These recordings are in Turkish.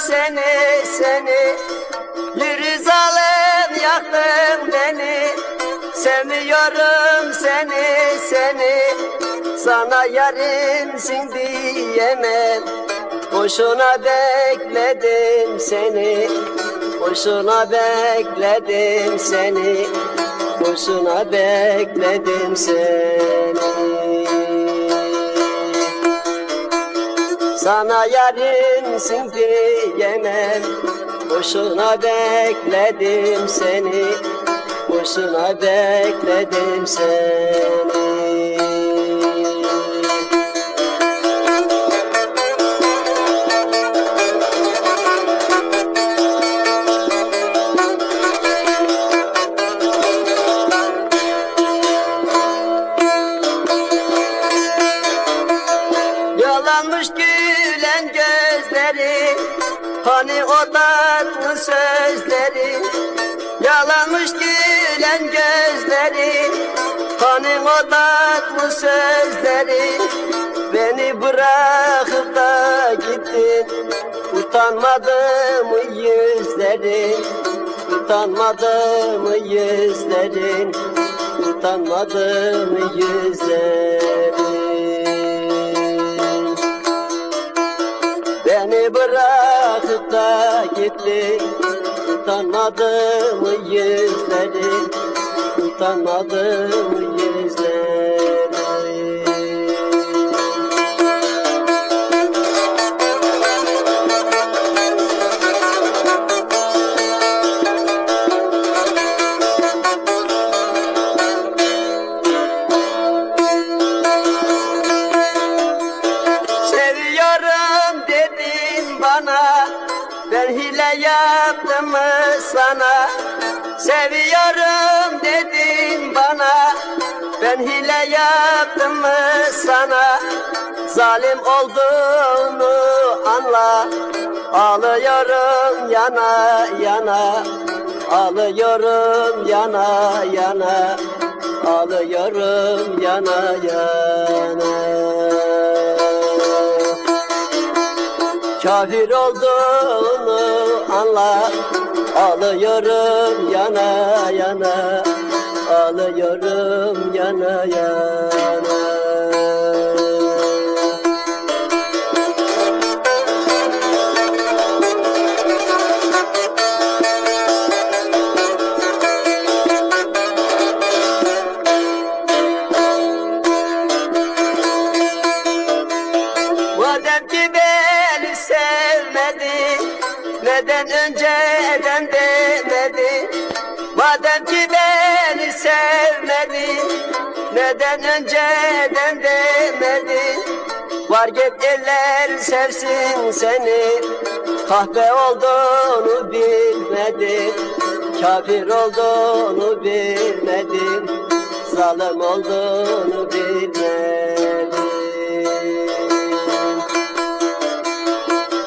Seni seni. Yürü zalim yaktın beni. Sevmiyorum seni seni. Sana yarimsin diyemem Boşuna bekledim seni. Boşuna bekledim seni. Boşuna bekledim seni Sana yarimsin diyemem Boşuna bekledim seni. Boşuna bekledim seni. Yalanmış gülen gözleri Hani o tatlı sözleri? Yalanmış gülen gözleri Hani o tatlı sözleri? Beni bırakıp da gittin Utanmadı mı yüzlerin? Utanmadı mı yüzlerin Utanmadı mı yüzlerin Utanmadı mı yüzleri Utanmadı mı yüzleri Yaptım sana Seviyorum dedin bana. Ben hile yaptım sana Zalim olduğunu anla. Ağlıyorum yana yana Ağlıyorum yana yana Ağlıyorum yana yana Kafir olduğunu anla. Ağlıyorum yana yana. Ağlıyorum yana yana beni sevmedin Neden önceden demedin Madem ki beni sevmedin Neden önceden demedin Var git eller sevsin seni. Kahpe olduğunu bilmedin Kafir olduğunu bilmedin Zalim olduğunu bilmedin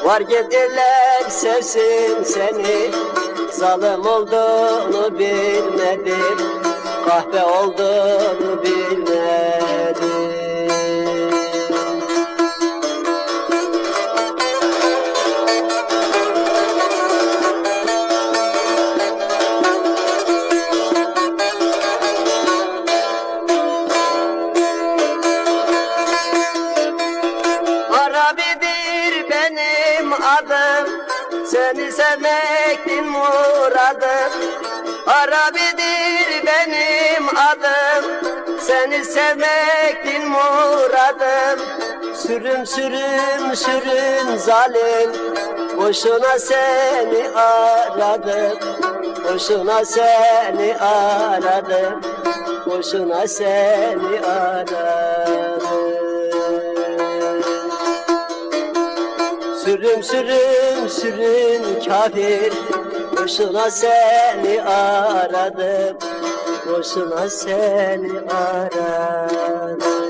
Var giderler sevsin seni. Zalim olduğunu bilmedim Kahpe olduğunu Seni sevmektin muradım Arabidir benim adım. Seni sevmektin muradım Sürüm sürüm sürüm zalim. Boşuna seni aradım. Boşuna seni aradım. Boşuna seni aradım Sürüm sürüm sürüm kafir Boşuna seni aradım. Boşuna seni aradım